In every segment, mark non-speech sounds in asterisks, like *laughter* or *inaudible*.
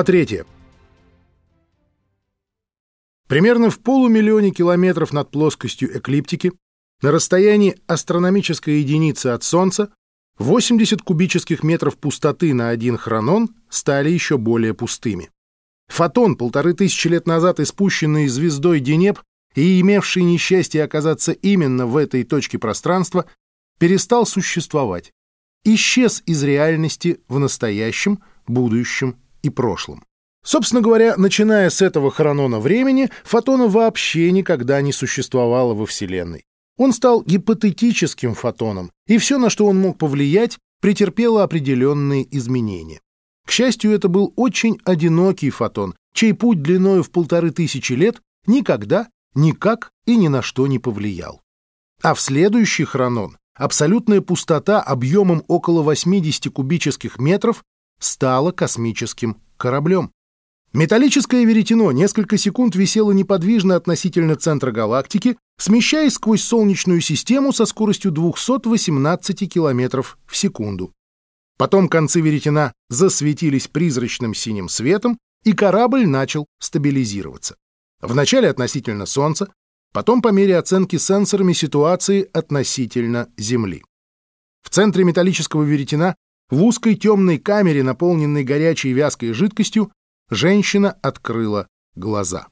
Глава 3. Примерно в полумиллионе километров над плоскостью эклиптики, на расстоянии астрономической единицы от Солнца, 80 кубических метров пустоты на один хронон стали еще более пустыми. Фотон, полторы тысячи лет назад испущенный звездой Денеп и имевший несчастье оказаться именно в этой точке пространства, перестал существовать, исчез из реальности в настоящем, будущем и прошлом. Собственно говоря, начиная с этого хронона времени, фотона вообще никогда не существовало во Вселенной. Он стал гипотетическим фотоном, и все, на что он мог повлиять, претерпело определенные изменения. К счастью, это был очень одинокий фотон, чей путь длиною в полторы тысячи лет никогда, никак и ни на что не повлиял. А в следующий хронон абсолютная пустота объемом около 80 кубических метров стала космическим кораблем. Металлическое веретено несколько секунд висело неподвижно относительно центра галактики, смещаясь сквозь Солнечную систему со скоростью 218 км в секунду. Потом концы веретена засветились призрачным синим светом, и корабль начал стабилизироваться. Вначале относительно Солнца, потом по мере оценки сенсорами ситуации относительно Земли. В центре металлического веретена в узкой темной камере, наполненной горячей вязкой жидкостью, женщина открыла глаза.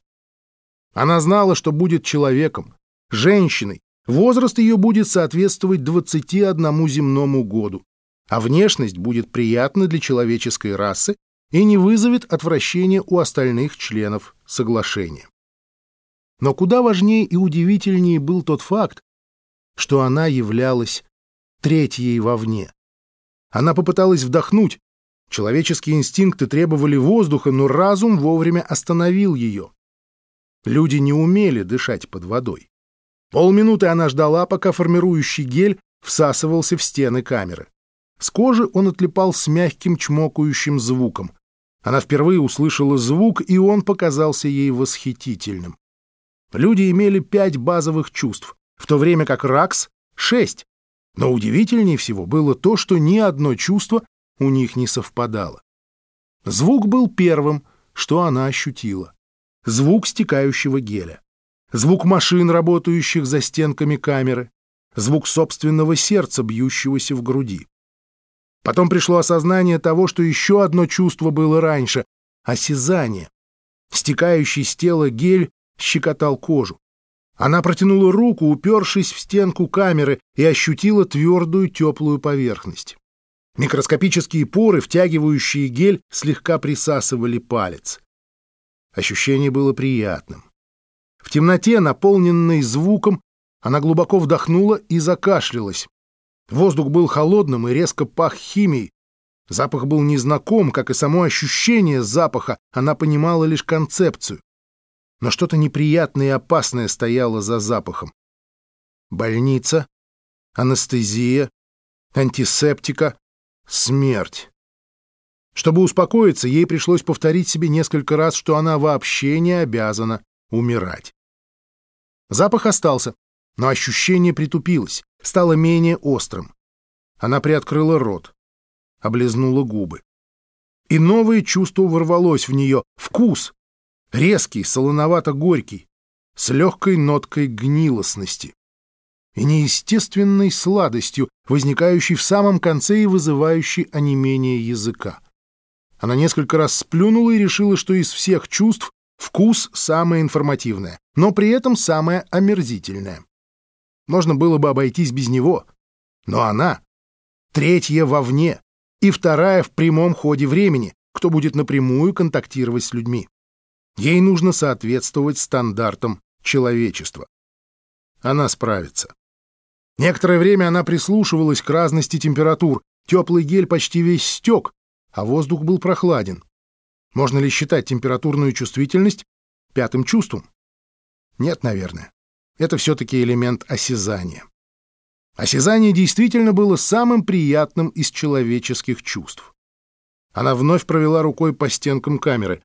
Она знала, что будет человеком, женщиной. Возраст ее будет соответствовать 21 земному году, а внешность будет приятна для человеческой расы и не вызовет отвращения у остальных членов соглашения. Но куда важнее и удивительнее был тот факт, что она являлась третьей вовне. Она попыталась вдохнуть. Человеческие инстинкты требовали воздуха, но разум вовремя остановил ее. Люди не умели дышать под водой. Полминуты она ждала, пока формирующий гель всасывался в стены камеры. С кожи он отлипал с мягким чмокающим звуком. Она впервые услышала звук, и он показался ей восхитительным. Люди имели пять базовых чувств, в то время как Ракс — шесть. Но удивительнее всего было то, что ни одно чувство у них не совпадало. Звук был первым, что она ощутила. Звук стекающего геля. Звук машин, работающих за стенками камеры. Звук собственного сердца, бьющегося в груди. Потом пришло осознание того, что еще одно чувство было раньше — осязание. Стекающий с тела гель щекотал кожу. Она протянула руку, упершись в стенку камеры, и ощутила твердую теплую поверхность. Микроскопические поры, втягивающие гель, слегка присасывали палец. Ощущение было приятным. В темноте, наполненной звуком, она глубоко вдохнула и закашлялась. Воздух был холодным и резко пах химией. Запах был незнаком, как и само ощущение запаха, она понимала лишь концепцию но что-то неприятное и опасное стояло за запахом. Больница, анестезия, антисептика, смерть. Чтобы успокоиться, ей пришлось повторить себе несколько раз, что она вообще не обязана умирать. Запах остался, но ощущение притупилось, стало менее острым. Она приоткрыла рот, облизнула губы. И новое чувство ворвалось в нее — вкус, резкий, солоновато-горький, с легкой ноткой гнилостности и неестественной сладостью, возникающей в самом конце и вызывающей онемение языка. Она несколько раз сплюнула и решила, что из всех чувств вкус самое информативное, но при этом самое омерзительное. Можно было бы обойтись без него, но она — третья вовне и вторая в прямом ходе времени, кто будет напрямую контактировать с людьми. Ей нужно соответствовать стандартам человечества. Она справится. Некоторое время она прислушивалась к разности температур. Теплый гель почти весь стек, а воздух был прохладен. Можно ли считать температурную чувствительность пятым чувством? Нет, наверное. Это все-таки элемент осязания. Осязание действительно было самым приятным из человеческих чувств. Она вновь провела рукой по стенкам камеры.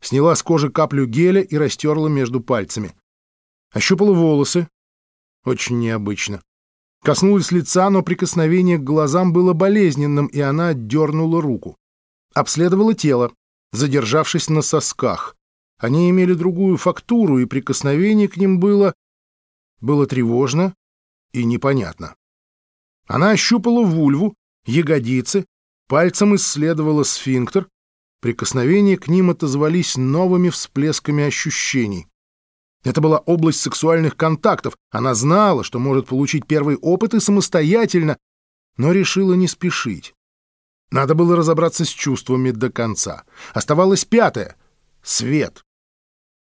Сняла с кожи каплю геля и растерла между пальцами. Ощупала волосы. Очень необычно. Коснулась лица, но прикосновение к глазам было болезненным, и она отдернула руку. Обследовала тело. задержавшись на сосках. Они имели другую фактуру, и прикосновение к ним было... было тревожно и непонятно. Она ощупала вульву, ягодицы, пальцем исследовала сфинктер. Прикосновения к ним отозвались новыми всплесками ощущений. Это была область сексуальных контактов. Она знала, что может получить первый опыт и самостоятельно, но решила не спешить. Надо было разобраться с чувствами до конца. Оставалось пятое — свет.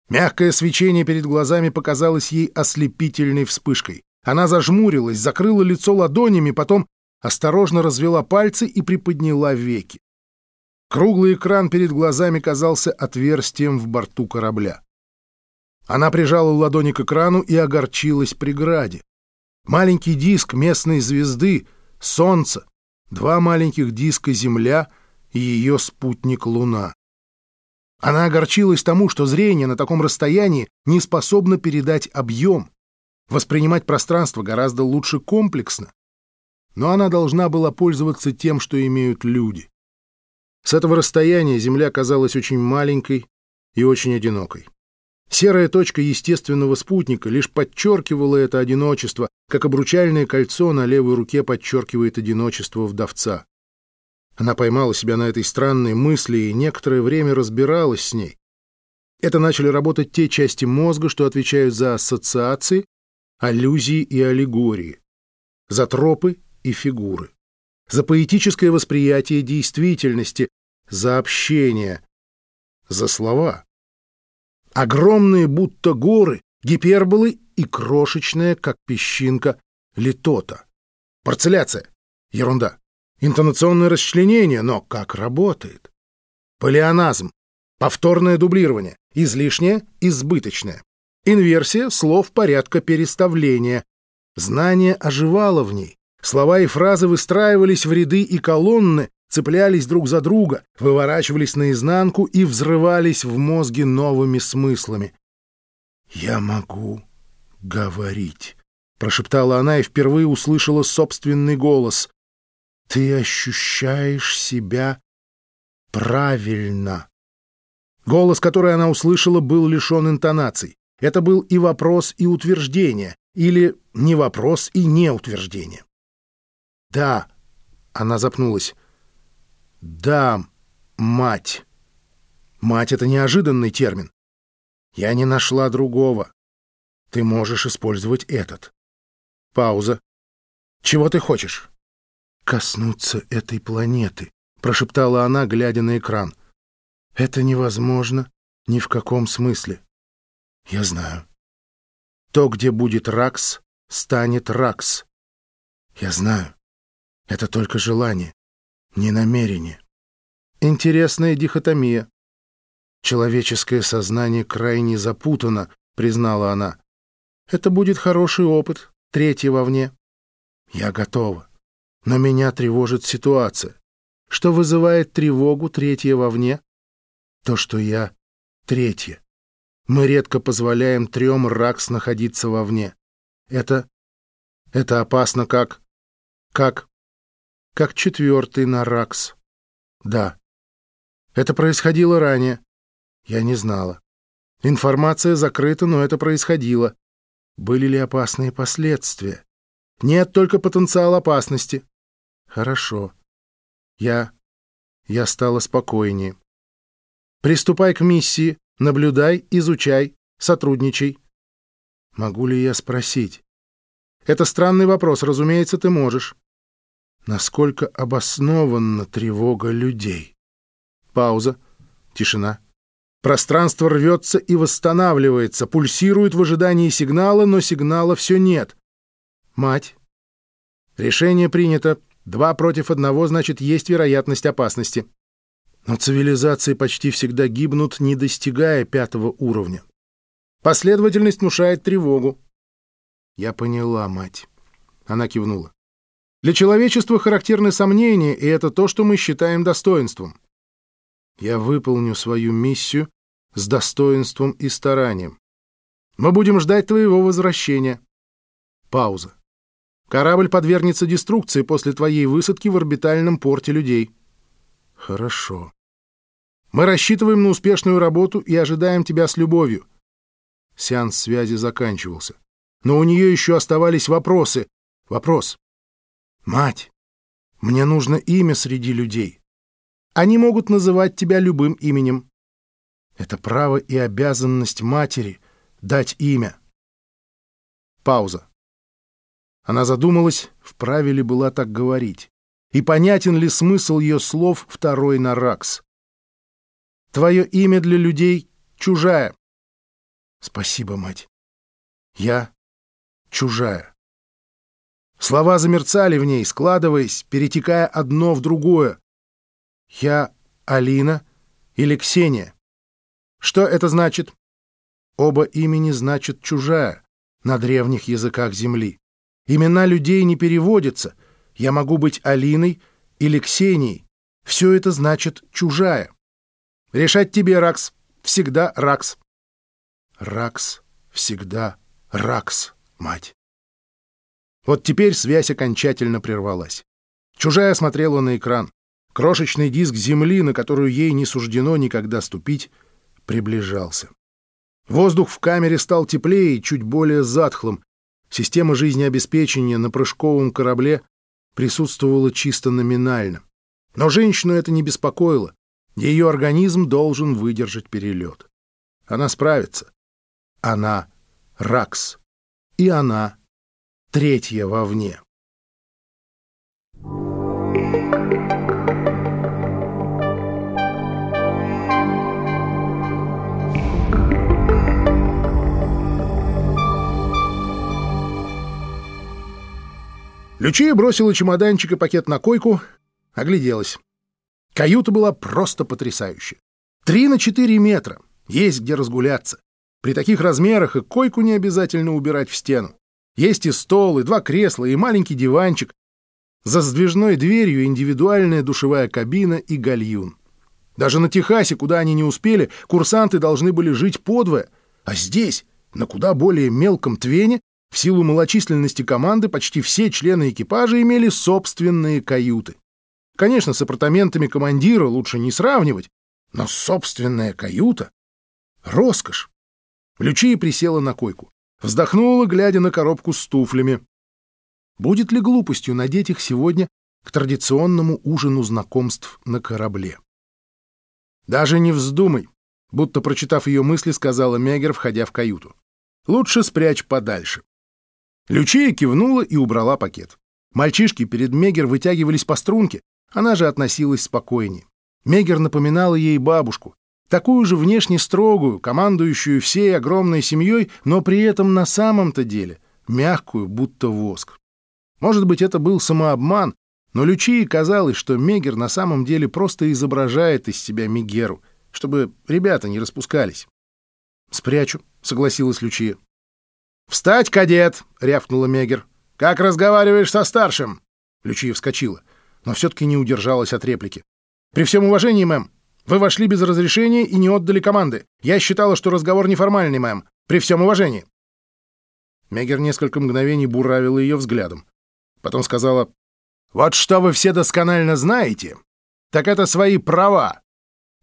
Мягкое свечение перед глазами показалось ей ослепительной вспышкой. Она зажмурилась, закрыла лицо ладонями, потом осторожно развела пальцы и приподняла веки. Круглый экран перед глазами казался отверстием в борту корабля. Она прижала ладони к экрану и огорчилась преграде. Маленький диск местной звезды, Солнце, два маленьких диска Земля и ее спутник Луна. Она огорчилась тому, что зрение на таком расстоянии не способно передать объем, воспринимать пространство гораздо лучше комплексно. Но она должна была пользоваться тем, что имеют люди. С этого расстояния Земля казалась очень маленькой и очень одинокой. Серая точка естественного спутника лишь подчеркивала это одиночество, как обручальное кольцо на левой руке подчеркивает одиночество вдовца. Она поймала себя на этой странной мысли и некоторое время разбиралась с ней. Это начали работать те части мозга, что отвечают за ассоциации, аллюзии и аллегории, за тропы и фигуры, за поэтическое восприятие действительности, за общение, за слова. Огромные, будто горы, гиперболы и крошечная, как песчинка, литота. Парцеляция. Ерунда. Интонационное расчленение, но как работает? Полианазм. Повторное дублирование. Излишнее, избыточное. Инверсия слов порядка переставления. Знание оживало в ней. Слова и фразы выстраивались в ряды и колонны, цеплялись друг за друга, выворачивались наизнанку и взрывались в мозге новыми смыслами. «Я могу говорить», — прошептала она и впервые услышала собственный голос. «Ты ощущаешь себя правильно». Голос, который она услышала, был лишен интонаций. Это был и вопрос, и утверждение, или не вопрос и не утверждение. «Да», — она запнулась, да, мать. Мать — это неожиданный термин. Я не нашла другого. Ты можешь использовать этот. Пауза. Чего ты хочешь? Коснуться этой планеты, прошептала она, глядя на экран. Это невозможно ни в каком смысле. Я знаю. То, где будет Ракс, станет Ракс. Я знаю. Это только желание не намерение. Интересная дихотомия. Человеческое сознание крайне запутано, признала она. Это будет хороший опыт, третий вовне. Я готова. Но меня тревожит ситуация. Что вызывает тревогу третье вовне? То, что я третье. Мы редко позволяем трем ракс находиться вовне. Это... это опасно как... как как четвертый на Ракс. Да. Это происходило ранее. Я не знала. Информация закрыта, но это происходило. Были ли опасные последствия? Нет, только потенциал опасности. Хорошо. Я... я стала спокойнее. Приступай к миссии, наблюдай, изучай, сотрудничай. Могу ли я спросить? Это странный вопрос, разумеется, ты можешь насколько обоснованна тревога людей. Пауза. Тишина. Пространство рвется и восстанавливается, пульсирует в ожидании сигнала, но сигнала все нет. Мать. Решение принято. Два против одного, значит, есть вероятность опасности. Но цивилизации почти всегда гибнут, не достигая пятого уровня. Последовательность внушает тревогу. Я поняла, мать. Она кивнула. Для человечества характерны сомнения, и это то, что мы считаем достоинством. Я выполню свою миссию с достоинством и старанием. Мы будем ждать твоего возвращения. Пауза. Корабль подвергнется деструкции после твоей высадки в орбитальном порте людей. Хорошо. Мы рассчитываем на успешную работу и ожидаем тебя с любовью». Сеанс связи заканчивался. Но у нее еще оставались вопросы. Вопрос. «Мать, мне нужно имя среди людей. Они могут называть тебя любым именем. Это право и обязанность матери — дать имя». Пауза. Она задумалась, вправе ли была так говорить, и понятен ли смысл ее слов второй на Ракс. «Твое имя для людей чужая». «Спасибо, мать. Я чужая». Слова замерцали в ней, складываясь, перетекая одно в другое. «Я Алина или Ксения?» «Что это значит?» Оба имени значат «чужая» на древних языках Земли. Имена людей не переводятся. Я могу быть Алиной или Ксенией. Все это значит «чужая». Решать тебе, Ракс. Всегда Ракс. Ракс. Всегда Ракс, мать. Вот теперь связь окончательно прервалась. Чужая смотрела на экран. Крошечный диск земли, на которую ей не суждено никогда ступить, приближался. Воздух в камере стал теплее и чуть более затхлым, Система жизнеобеспечения на прыжковом корабле присутствовала чисто номинально. Но женщину это не беспокоило. Ее организм должен выдержать перелет. Она справится. Она — Ракс. И она — третья вовне. Лючия бросила чемоданчик и пакет на койку, огляделась. Каюта была просто потрясающая. Три на четыре метра. Есть где разгуляться. При таких размерах и койку не обязательно убирать в стену. Есть и стол, и два кресла, и маленький диванчик. За сдвижной дверью индивидуальная душевая кабина и гальюн. Даже на Техасе, куда они не успели, курсанты должны были жить подвое. А здесь, на куда более мелком твене, в силу малочисленности команды почти все члены экипажа имели собственные каюты. Конечно, с апартаментами командира лучше не сравнивать, но собственная каюта — роскошь. Лючия присела на койку, вздохнула, глядя на коробку с туфлями. Будет ли глупостью надеть их сегодня к традиционному ужину знакомств на корабле? «Даже не вздумай», — будто прочитав ее мысли, сказала Мегер, входя в каюту. «Лучше спрячь подальше. Лючия кивнула и убрала пакет. Мальчишки перед Мегер вытягивались по струнке, она же относилась спокойнее. Мегер напоминала ей бабушку, такую же внешне строгую, командующую всей огромной семьей, но при этом на самом-то деле мягкую, будто воск. Может быть, это был самообман, но Лючии казалось, что Мегер на самом деле просто изображает из себя Мегеру, чтобы ребята не распускались. «Спрячу», — согласилась Лючия. «Встать, кадет!» — рявкнула Мегер. «Как разговариваешь со старшим?» Лючия вскочила, но все-таки не удержалась от реплики. «При всем уважении, мэм, вы вошли без разрешения и не отдали команды. Я считала, что разговор неформальный, мэм. При всем уважении». Мегер несколько мгновений буравила ее взглядом. Потом сказала, «Вот что вы все досконально знаете, так это свои права.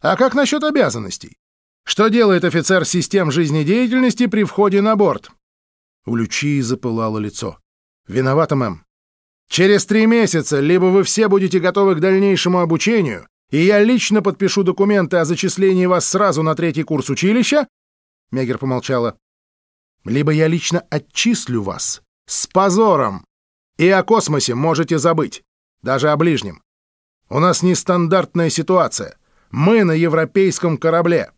А как насчет обязанностей? Что делает офицер систем жизнедеятельности при входе на борт? У Лючии запылало лицо. «Виновата, мэм. Через три месяца либо вы все будете готовы к дальнейшему обучению, и я лично подпишу документы о зачислении вас сразу на третий курс училища?» Мегер помолчала. «Либо я лично отчислю вас. С позором. И о космосе можете забыть. Даже о ближнем. У нас нестандартная ситуация. Мы на европейском корабле».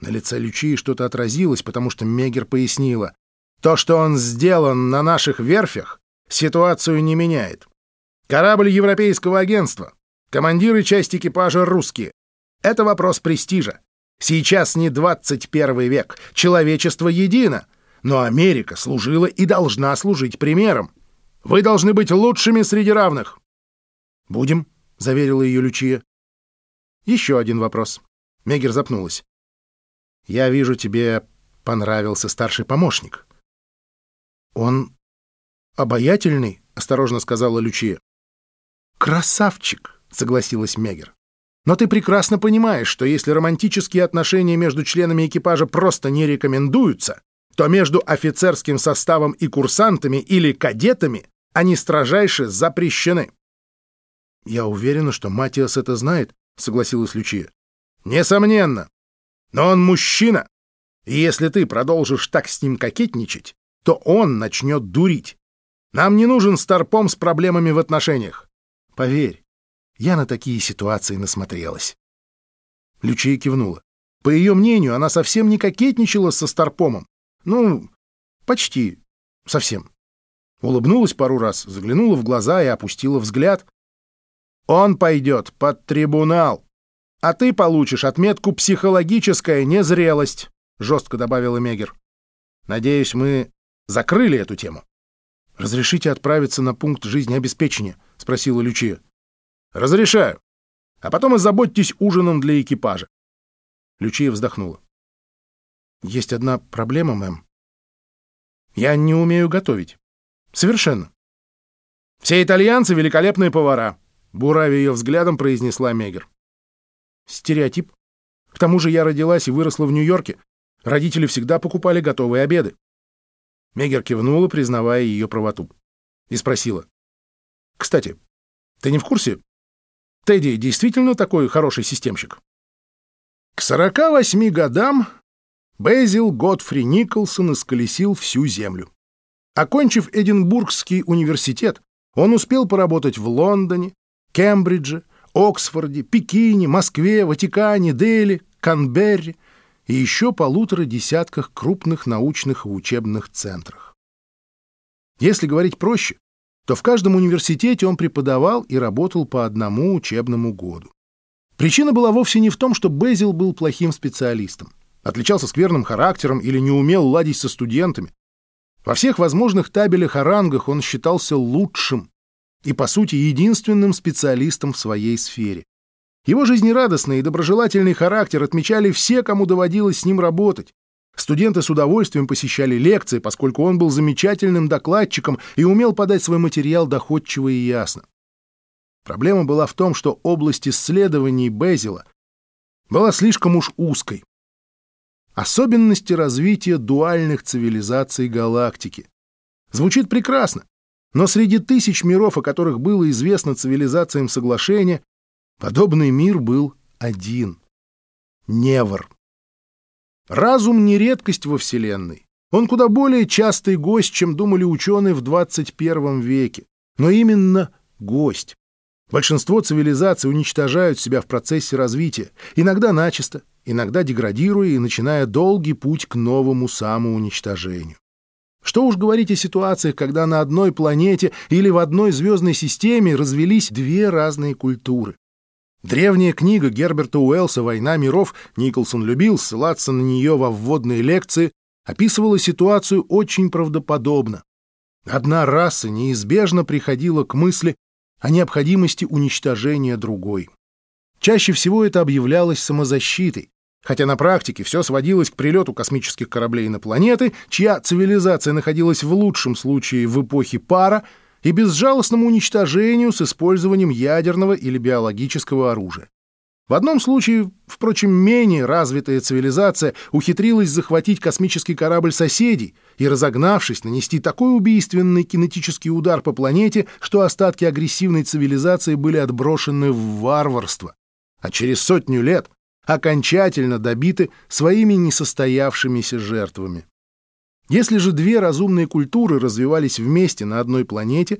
На лице Лючии что-то отразилось, потому что Мегер пояснила. То, что он сделан на наших верфях, ситуацию не меняет. Корабль Европейского агентства. Командиры часть экипажа русские. Это вопрос престижа. Сейчас не 21 век. Человечество едино. Но Америка служила и должна служить примером. Вы должны быть лучшими среди равных. «Будем», — заверила ее Лючия. «Еще один вопрос». Мегер запнулась. «Я вижу, тебе понравился старший помощник». «Он обаятельный?» — осторожно сказала Лючия. «Красавчик!» — согласилась Мегер. Но ты прекрасно понимаешь, что если романтические отношения между членами экипажа просто не рекомендуются, то между офицерским составом и курсантами или кадетами они строжайше запрещены. «Я уверена, что Матиас это знает», — согласилась Лючия. «Несомненно. Но он мужчина, и если ты продолжишь так с ним кокетничать, то он начнет дурить. Нам не нужен старпом с проблемами в отношениях. Поверь, я на такие ситуации насмотрелась». Лючия кивнула. По ее мнению, она совсем не кокетничала со старпомом. Ну, почти совсем. Улыбнулась пару раз, заглянула в глаза и опустила взгляд. «Он пойдет под трибунал, а ты получишь отметку «психологическая незрелость», — жестко добавила Мегер. «Надеюсь, мы закрыли эту тему». «Разрешите отправиться на пункт жизнеобеспечения?» — спросила Лючия. «Разрешаю. А потом озаботьтесь ужином для экипажа». Лючия вздохнула. «Есть одна проблема, мэм. Я не умею готовить. Совершенно. Все итальянцы — великолепные повара, — буравя ее взглядом произнесла Мегер. Стереотип. К тому же я родилась и выросла в Нью-Йорке. Родители всегда покупали готовые обеды. Мегер кивнула, признавая ее правоту. И спросила. «Кстати, ты не в курсе? Тедди действительно такой хороший системщик?» К сорока восьми годам Безил Готфри Николсон исколесил всю землю. Окончив Эдинбургский университет, он успел поработать в Лондоне, Кембридже, Оксфорде, Пекине, Москве, Ватикане, Дели, Канберре и еще полутора десятках крупных научных и учебных центрах. Если говорить проще, то в каждом университете он преподавал и работал по одному учебному году. Причина была вовсе не в том, что Безил был плохим специалистом, отличался скверным характером или не умел ладить со студентами. Во всех возможных табелях о рангах он считался лучшим и, по сути, единственным специалистом в своей сфере. Его жизнерадостный и доброжелательный характер отмечали все, кому доводилось с ним работать. Студенты с удовольствием посещали лекции, поскольку он был замечательным докладчиком и умел подать свой материал доходчиво и ясно. Проблема была в том, что область исследований Безила была слишком уж узкой. Особенности развития дуальных цивилизаций галактики. Звучит прекрасно, но среди тысяч миров, о которых было известно цивилизациям соглашения, подобный мир был один — Невр. Разум не редкость во Вселенной. Он куда более частый гость, чем думали ученые в 21 веке. Но именно гость. Большинство цивилизаций уничтожают себя в процессе развития, иногда начисто, иногда деградируя и начиная долгий путь к новому самоуничтожению. Что уж говорить о ситуациях, когда на одной планете или в одной звездной системе развелись две разные культуры. Древняя книга Герберта Уэллса «Война миров» Николсон любил ссылаться на нее во вводной лекции, описывала ситуацию очень правдоподобно. Одна раса неизбежно приходила к мысли о необходимости уничтожения другой. Чаще всего это объявлялось самозащитой, хотя на практике все сводилось к прилету космических кораблей на планеты, чья цивилизация находилась в лучшем случае в эпохе пара, и безжалостному уничтожению с использованием ядерного или биологического оружия. В одном случае, впрочем, менее развитая цивилизация ухитрилась захватить космический корабль соседей и, разогнавшись, нанести такой убийственный кинетический удар по планете, что остатки агрессивной цивилизации были отброшены в варварство. А через сотню лет окончательно добиты своими несостоявшимися жертвами. Если же две разумные культуры развивались вместе на одной планете,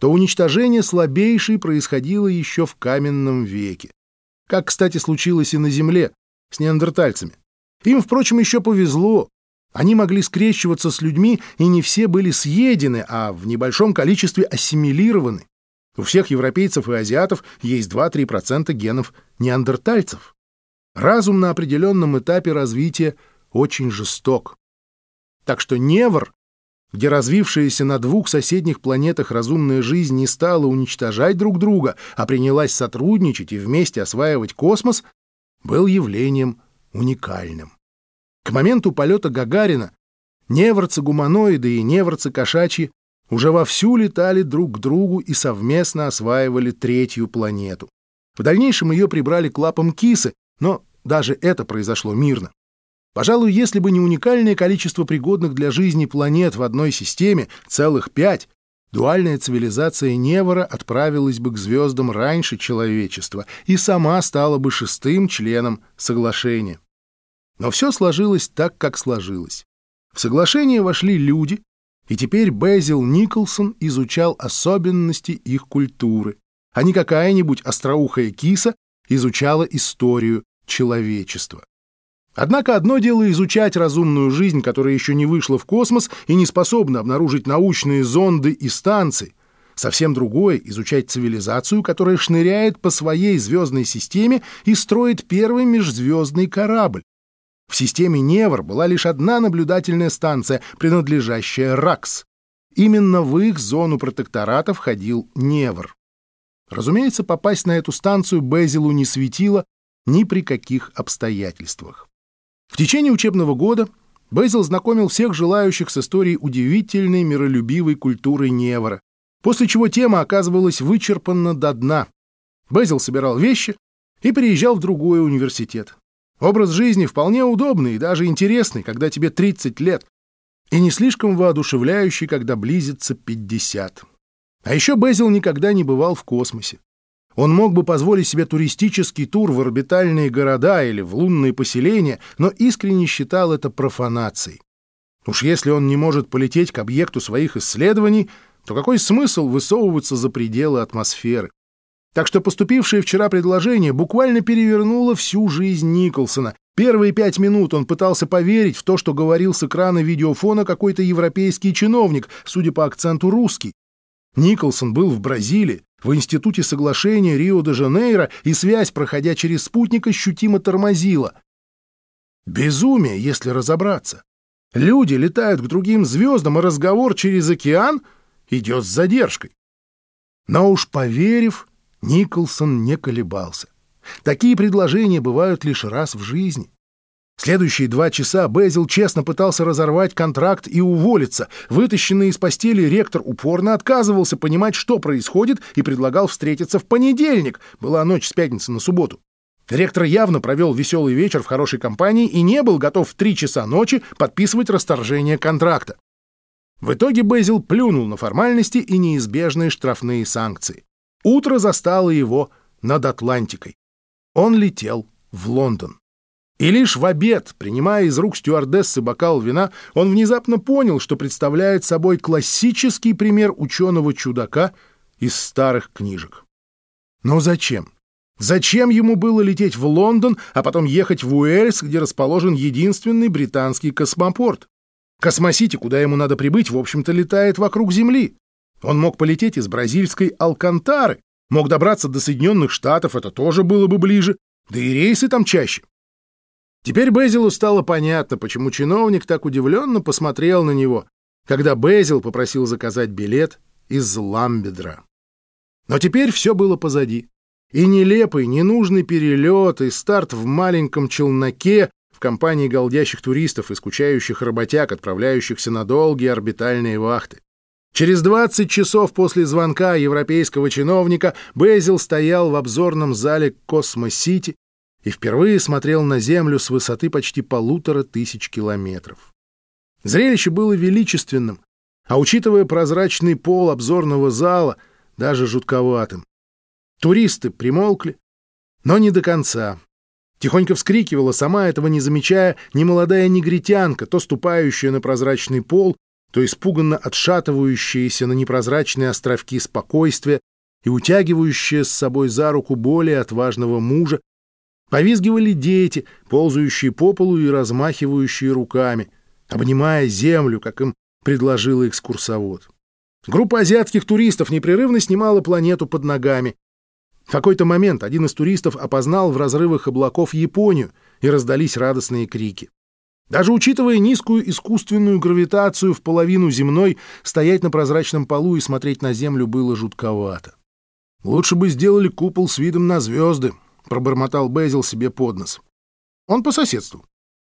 то уничтожение слабейшей происходило еще в каменном веке. Как, кстати, случилось и на Земле с неандертальцами. Им, впрочем, еще повезло. Они могли скрещиваться с людьми, и не все были съедены, а в небольшом количестве ассимилированы. У всех европейцев и азиатов есть 2-3% генов неандертальцев. Разум на определенном этапе развития очень жесток. Так что Невр, где развившаяся на двух соседних планетах разумная жизнь не стала уничтожать друг друга, а принялась сотрудничать и вместе осваивать космос, был явлением уникальным. К моменту полета Гагарина неврцы-гуманоиды и неврцы-кошачьи уже вовсю летали друг к другу и совместно осваивали третью планету. В дальнейшем ее прибрали к лапам кисы, но даже это произошло мирно. Пожалуй, если бы не уникальное количество пригодных для жизни планет в одной системе, целых пять, дуальная цивилизация Невора отправилась бы к звездам раньше человечества и сама стала бы шестым членом соглашения. Но все сложилось так, как сложилось. В соглашение вошли люди, и теперь Безил Николсон изучал особенности их культуры, а не какая-нибудь остроухая киса изучала историю человечества. Однако одно дело изучать разумную жизнь, которая еще не вышла в космос и не способна обнаружить научные зонды и станции. Совсем другое — изучать цивилизацию, которая шныряет по своей звездной системе и строит первый межзвездный корабль. В системе Невр была лишь одна наблюдательная станция, принадлежащая РАКС. Именно в их зону протектората входил Невр. Разумеется, попасть на эту станцию Безилу не светило ни при каких обстоятельствах. В течение учебного года Безил знакомил всех желающих с историей удивительной миролюбивой культуры Невра, после чего тема оказывалась вычерпана до дна. Безил собирал вещи и переезжал в другой университет. Образ жизни вполне удобный и даже интересный, когда тебе 30 лет, и не слишком воодушевляющий, когда близится 50. А еще Безил никогда не бывал в космосе. Он мог бы позволить себе туристический тур в орбитальные города или в лунные поселения, но искренне считал это профанацией. Уж если он не может полететь к объекту своих исследований, то какой смысл высовываться за пределы атмосферы? Так что поступившее вчера предложение буквально перевернуло всю жизнь Николсона. Первые пять минут он пытался поверить в то, что говорил с экрана видеофона какой-то европейский чиновник, судя по акценту русский. Николсон был в Бразилии, в Институте соглашения Рио-де-Жанейро, и связь, проходя через спутник, ощутимо тормозила. Безумие, если разобраться. Люди летают к другим звездам, а разговор через океан идет с задержкой. Но уж поверив, Николсон не колебался. Такие предложения бывают лишь раз в жизни. Следующие два часа Безил честно пытался разорвать контракт и уволиться. Вытащенный из постели ректор упорно отказывался понимать, что происходит, и предлагал встретиться в понедельник. Была ночь с пятницы на субботу. Ректор явно провел веселый вечер в хорошей компании и не был готов в три часа ночи подписывать расторжение контракта. В итоге Безил плюнул на формальности и неизбежные штрафные санкции. Утро застало его над Атлантикой. Он летел в Лондон. И лишь в обед, принимая из рук стюардессы бокал вина, он внезапно понял, что представляет собой классический пример ученого-чудака из старых книжек. Но зачем? Зачем ему было лететь в Лондон, а потом ехать в Уэльс, где расположен единственный британский космопорт? Космосити, куда ему надо прибыть, в общем-то, летает вокруг Земли. Он мог полететь из бразильской Алкантары, мог добраться до Соединенных Штатов, это тоже было бы ближе, да и рейсы там чаще. Теперь Безилу стало понятно, почему чиновник так удивленно посмотрел на него, когда Безил попросил заказать билет из Ламбедра. Но теперь все было позади. И нелепый, ненужный перелет, и старт в маленьком челноке в компании голдящих туристов и скучающих работяг, отправляющихся на долгие орбитальные вахты. Через 20 часов после звонка европейского чиновника Безил стоял в обзорном зале Космо-Сити и впервые смотрел на Землю с высоты почти полутора тысяч километров. Зрелище было величественным, а учитывая прозрачный пол обзорного зала, даже жутковатым. Туристы примолкли, но не до конца. Тихонько вскрикивала, сама этого не замечая, немолодая негритянка, то ступающая на прозрачный пол, то испуганно отшатывающаяся на непрозрачные островки спокойствия и утягивающая с собой за руку более отважного мужа, Повизгивали дети, ползающие по полу и размахивающие руками, обнимая землю, как им предложил экскурсовод. Группа азиатских туристов непрерывно снимала планету под ногами. В какой-то момент один из туристов опознал в разрывах облаков Японию, и раздались радостные крики. Даже учитывая низкую искусственную гравитацию в половину земной, стоять на прозрачном полу и смотреть на Землю было жутковато. Лучше бы сделали купол с видом на звезды, пробормотал Безил себе под нос. Он по соседству.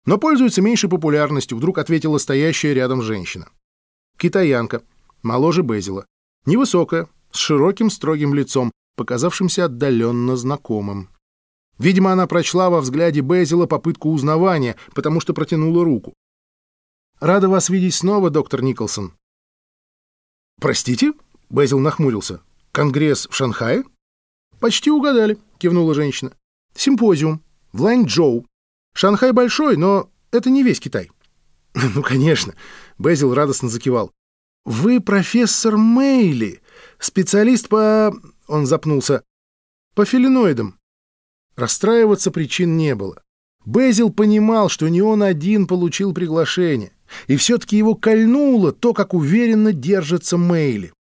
Но пользуется меньшей популярностью, вдруг ответила стоящая рядом женщина. Китаянка, моложе Безила, невысокая, с широким строгим лицом, показавшимся отдаленно знакомым. Видимо, она прочла во взгляде Безила попытку узнавания, потому что протянула руку. «Рада вас видеть снова, доктор Николсон». «Простите?» — Безил нахмурился. «Конгресс в Шанхае?» «Почти угадали», — кивнула женщина. «Симпозиум. В Ланчжоу. Шанхай большой, но это не весь Китай». «Ну, конечно», — Безил радостно закивал. «Вы профессор Мейли, специалист по...» — он запнулся. «По филиноидам». Расстраиваться причин не было. Безил понимал, что не он один получил приглашение, и все-таки его кольнуло то, как уверенно держится Мейли.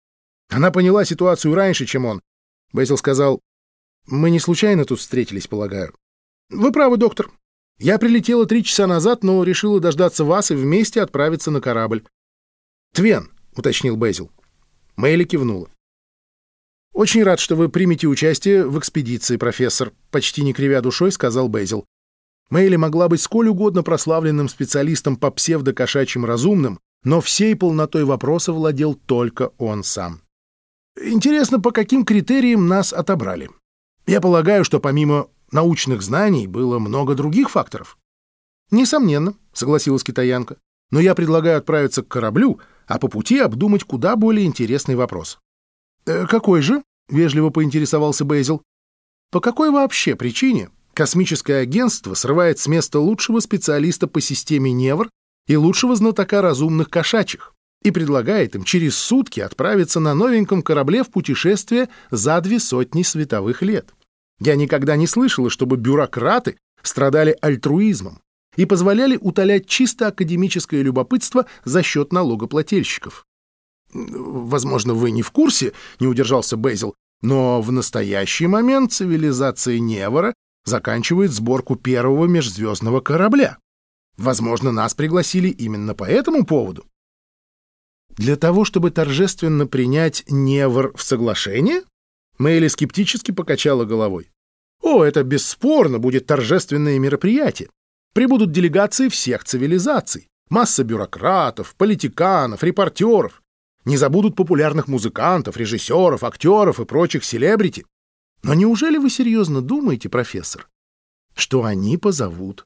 Она поняла ситуацию раньше, чем он. Безил сказал, «Мы не случайно тут встретились, полагаю». «Вы правы, доктор. Я прилетела три часа назад, но решила дождаться вас и вместе отправиться на корабль». «Твен», — уточнил Безил. Мейли кивнула. «Очень рад, что вы примете участие в экспедиции, профессор», — почти не кривя душой сказал Безил. Мэйли могла быть сколь угодно прославленным специалистом по псевдокошачьим разумным, но всей полнотой вопроса владел только он сам. «Интересно, по каким критериям нас отобрали? Я полагаю, что помимо научных знаний было много других факторов». «Несомненно», — согласилась китаянка, «но я предлагаю отправиться к кораблю, а по пути обдумать куда более интересный вопрос». «Э, «Какой же?» — вежливо поинтересовался Бейзил. «По какой вообще причине космическое агентство срывает с места лучшего специалиста по системе Невр и лучшего знатока разумных кошачьих и предлагает им через сутки отправиться на новеньком корабле в путешествие за две сотни световых лет? Я никогда не слышала, чтобы бюрократы страдали альтруизмом и позволяли утолять чисто академическое любопытство за счет налогоплательщиков. Возможно, вы не в курсе, не удержался Безил, но в настоящий момент цивилизация Невора заканчивает сборку первого межзвездного корабля. Возможно, нас пригласили именно по этому поводу. Для того, чтобы торжественно принять Невр в соглашение? Мэйли скептически покачала головой. О, это бесспорно будет торжественное мероприятие. Прибудут делегации всех цивилизаций, масса бюрократов, политиканов, репортеров. Не забудут популярных музыкантов, режиссеров, актеров и прочих селебрити. Но неужели вы серьезно думаете, профессор, что они позовут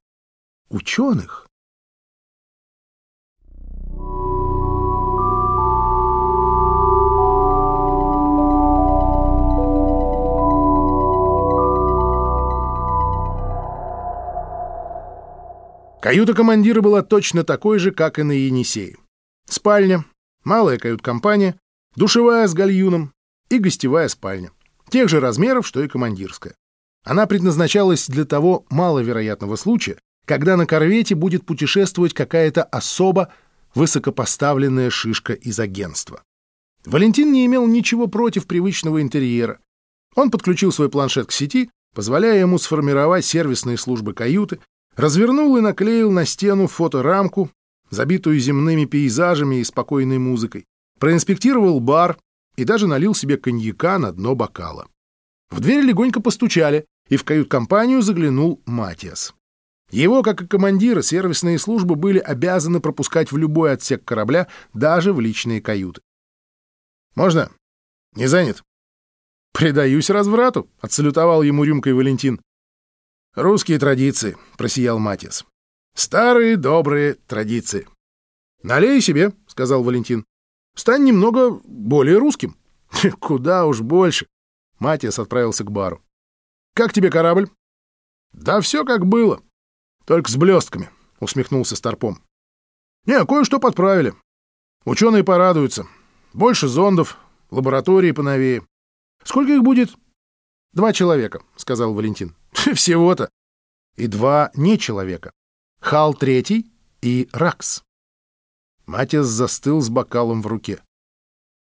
ученых? Каюта командира была точно такой же, как и на Енисее. Спальня, малая кают-компания, душевая с гальюном и гостевая спальня тех же размеров, что и командирская. Она предназначалась для того маловероятного случая, когда на корвете будет путешествовать какая-то особо высокопоставленная шишка из агентства. Валентин не имел ничего против привычного интерьера. Он подключил свой планшет к сети, позволяя ему сформировать сервисные службы каюты, развернул и наклеил на стену фоторамку, забитую земными пейзажами и спокойной музыкой, проинспектировал бар, и даже налил себе коньяка на дно бокала. В дверь легонько постучали, и в кают-компанию заглянул Матиас. Его, как и командира, сервисные службы были обязаны пропускать в любой отсек корабля, даже в личные каюты. «Можно? Не занят?» «Предаюсь разврату», — отсалютовал ему рюмкой Валентин. «Русские традиции», — просиял Матиас. «Старые добрые традиции». «Налей себе», — сказал Валентин. Стань немного более русским. *laughs* Куда уж больше. Матиас отправился к бару. Как тебе корабль? Да все как было. Только с блестками, усмехнулся Старпом. Не, кое-что подправили. Ученые порадуются. Больше зондов, лаборатории поновее. Сколько их будет? Два человека, сказал Валентин. *laughs* Всего-то. И два не человека. Хал третий и Ракс. Матиас застыл с бокалом в руке.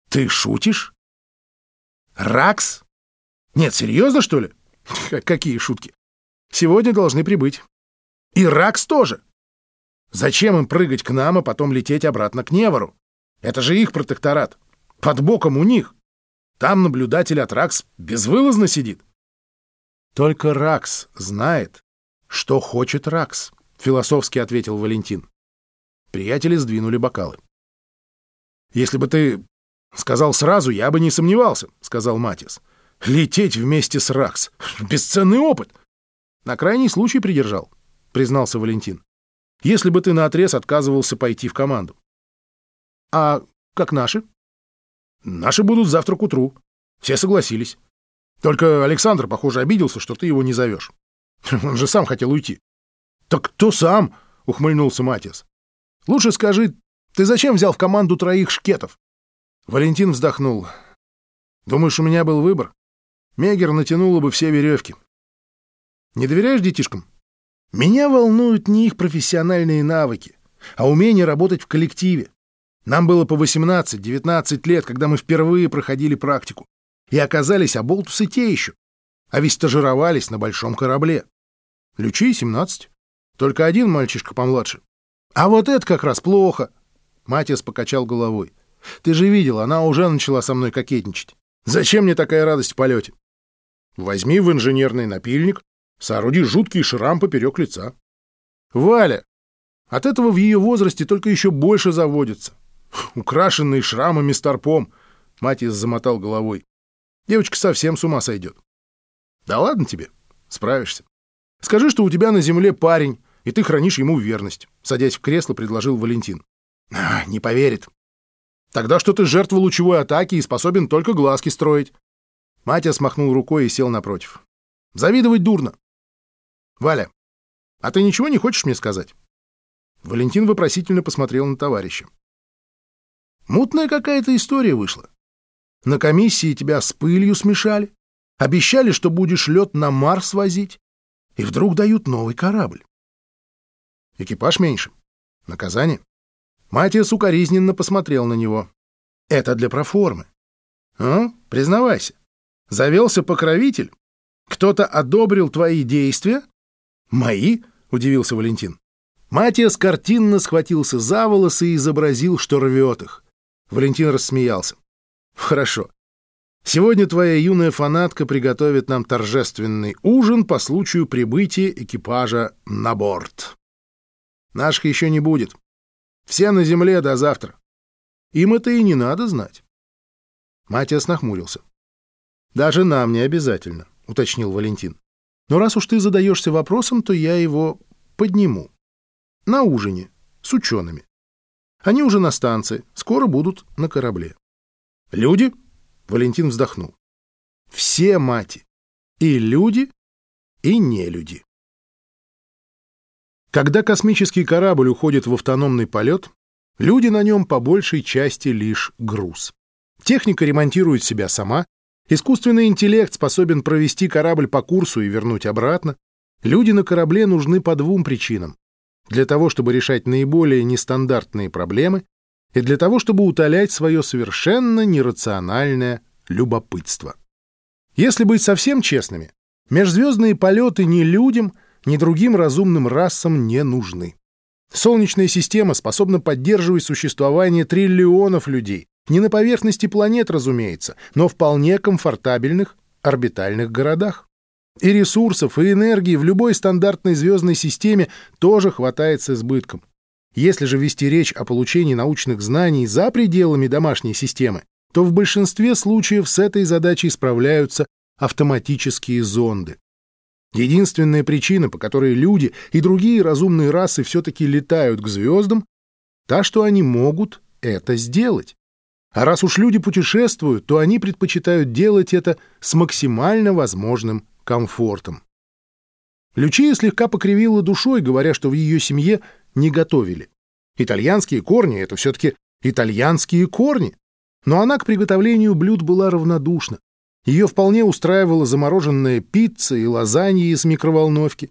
«Ты шутишь? Ракс? Нет, серьезно, что ли? *laughs* Какие шутки? Сегодня должны прибыть. И Ракс тоже. Зачем им прыгать к нам, а потом лететь обратно к Невору? Это же их протекторат. Под боком у них. Там наблюдатель от Ракс безвылазно сидит. Только Ракс знает, что хочет Ракс, философски ответил Валентин. Приятели сдвинули бокалы. «Если бы ты сказал сразу, я бы не сомневался», — сказал Матис. Лететь вместе с Ракс. Бесценный опыт. На крайний случай придержал, признался Валентин. Если бы ты наотрез отказывался пойти в команду. А как наши? Наши будут завтра к утру. Все согласились. Только Александр, похоже, обиделся, что ты его не зовешь. *laughs* Он же сам хотел уйти. Так кто сам? Ухмыльнулся Матиас. Лучше скажи, ты зачем взял в команду троих шкетов? Валентин вздохнул. Думаешь, у меня был выбор? Мегер натянула бы все веревки. Не доверяешь детишкам? Меня волнуют не их профессиональные навыки, а умение работать в коллективе. Нам было по 18-19 лет, когда мы впервые проходили практику. И оказались оболтусы те еще. А ведь стажировались на большом корабле. Лючи 17. Только один мальчишка помладше. А вот это как раз плохо. Матиас покачал головой. Ты же видел, она уже начала со мной кокетничать. Зачем мне такая радость в полете? Возьми в инженерный напильник, сооруди жуткий шрам поперек лица. Валя! От этого в ее возрасте только еще больше заводится. Украшенный шрамами старпом. Матиас замотал головой. Девочка совсем с ума сойдет. Да ладно тебе, справишься. Скажи, что у тебя на земле парень, и ты хранишь ему верность. Садясь в кресло, предложил Валентин. А, не поверит. Тогда что ты жертва лучевой атаки и способен только глазки строить. Матя смахнул рукой и сел напротив. Завидовать дурно. Валя, а ты ничего не хочешь мне сказать? Валентин вопросительно посмотрел на товарища. Мутная какая-то история вышла. На комиссии тебя с пылью смешали, обещали, что будешь лед на Марс возить, и вдруг дают новый корабль. Экипаж меньше. Наказание. Матиас укоризненно посмотрел на него. Это для проформы. А? Признавайся. Завелся покровитель? Кто-то одобрил твои действия? Мои? Удивился Валентин. Матиас картинно схватился за волосы и изобразил, что рвет их. Валентин рассмеялся. Хорошо. Сегодня твоя юная фанатка приготовит нам торжественный ужин по случаю прибытия экипажа на борт. Наших еще не будет. Все на земле до завтра. Им это и не надо знать. Матиас нахмурился. «Даже нам не обязательно», — уточнил Валентин. «Но раз уж ты задаешься вопросом, то я его подниму. На ужине, с учеными. Они уже на станции, скоро будут на корабле». «Люди?» — Валентин вздохнул. «Все мати. И люди, и не люди». Когда космический корабль уходит в автономный полет, люди на нем по большей части лишь груз. Техника ремонтирует себя сама, Искусственный интеллект способен провести корабль по курсу и вернуть обратно. Люди на корабле нужны по двум причинам. Для того, чтобы решать наиболее нестандартные проблемы, и для того, чтобы утолять свое совершенно нерациональное любопытство. Если быть совсем честными, межзвездные полеты ни людям, ни другим разумным расам не нужны. Солнечная система способна поддерживать существование триллионов людей, не на поверхности планет, разумеется, но вполне комфортабельных орбитальных городах. И ресурсов, и энергии в любой стандартной звездной системе тоже хватает с избытком. Если же вести речь о получении научных знаний за пределами домашней системы, то в большинстве случаев с этой задачей справляются автоматические зонды. Единственная причина, по которой люди и другие разумные расы все-таки летают к звездам, та, что они могут это сделать. А раз уж люди путешествуют, то они предпочитают делать это с максимально возможным комфортом. Лючия слегка покривила душой, говоря, что в ее семье не готовили. Итальянские корни — это все-таки итальянские корни. Но она к приготовлению блюд была равнодушна. Ее вполне устраивала замороженная пицца и лазаньи из микроволновки.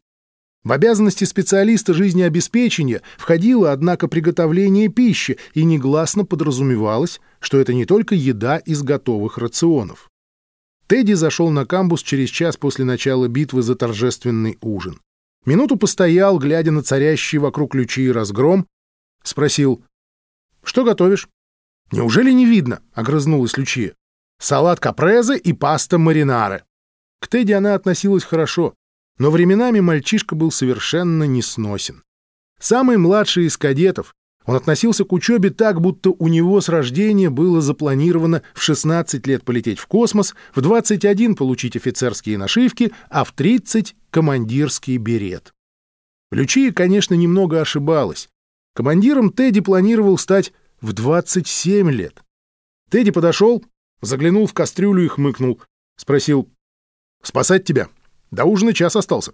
В обязанности специалиста жизнеобеспечения входило, однако, приготовление пищи, и негласно подразумевалось, что это не только еда из готовых рационов. Тедди зашел на камбус через час после начала битвы за торжественный ужин. Минуту постоял, глядя на царящий вокруг ключи и разгром, спросил, «Что готовишь?» «Неужели не видно?» — огрызнулась Лючия. «Салат капрезе и паста маринаре». К Тедди она относилась хорошо, но временами мальчишка был совершенно несносен. Самый младший из кадетов, Он относился к учебе так, будто у него с рождения было запланировано в 16 лет полететь в космос, в 21 получить офицерские нашивки, а в 30 — командирский берет. Лючия, конечно, немного ошибалась. Командиром Тедди планировал стать в 27 лет. Тедди подошел, заглянул в кастрюлю и хмыкнул. Спросил, «Спасать тебя? До ужина час остался».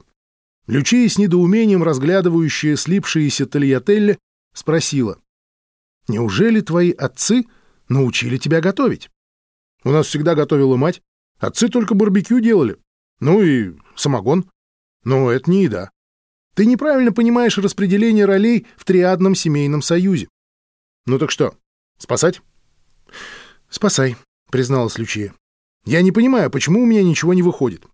Лючия, с недоумением разглядывающая слипшиеся тольятелли, спросила, «Неужели твои отцы научили тебя готовить?» «У нас всегда готовила мать. Отцы только барбекю делали. Ну и самогон. Но это не еда. Ты неправильно понимаешь распределение ролей в триадном семейном союзе. Ну так что, спасать?» «Спасай», — призналась Лючия. «Я не понимаю, почему у меня ничего не выходит.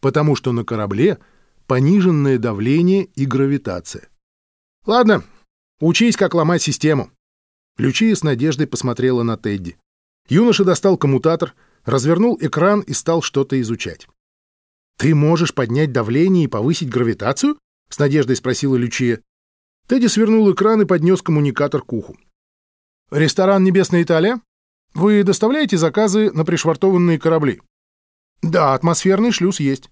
Потому что на корабле пониженное давление и гравитация. Ладно, учись, как ломать систему». Лючия с надеждой посмотрела на Тедди. Юноша достал коммутатор, развернул экран и стал что-то изучать. «Ты можешь поднять давление и повысить гравитацию?» — с надеждой спросила Лючия. Тедди свернул экран и поднес коммуникатор к уху. «Ресторан «Небесная Италия»? Вы доставляете заказы на пришвартованные корабли?» «Да, атмосферный шлюз есть».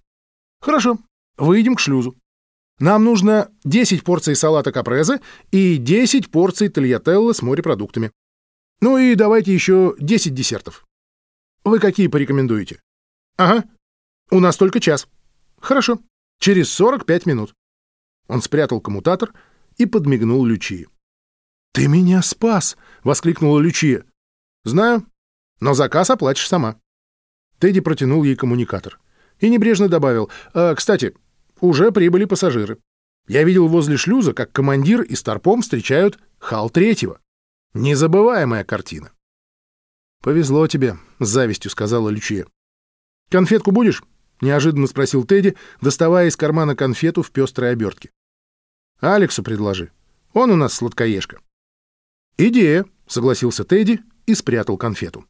«Хорошо, выйдем к шлюзу. Нам нужно 10 порций салата капрезе и 10 порций тольятелло с морепродуктами. Ну и давайте еще 10 десертов. Вы какие порекомендуете? Ага. У нас только час. Хорошо. Через 45 минут. Он спрятал коммутатор и подмигнул Лючии. «Ты меня спас!» — воскликнула Лючия. «Знаю, но заказ оплатишь сама». Тедди протянул ей коммуникатор и небрежно добавил. «Э, «Кстати, уже прибыли пассажиры. Я видел возле шлюза, как командир и старпом встречают хал третьего. Незабываемая картина». «Повезло тебе», — с завистью сказала Лючия. «Конфетку будешь?» — неожиданно спросил Тедди, доставая из кармана конфету в пестрой обертке. «Алексу предложи. Он у нас сладкоежка». «Идея», — согласился Тедди и спрятал конфету.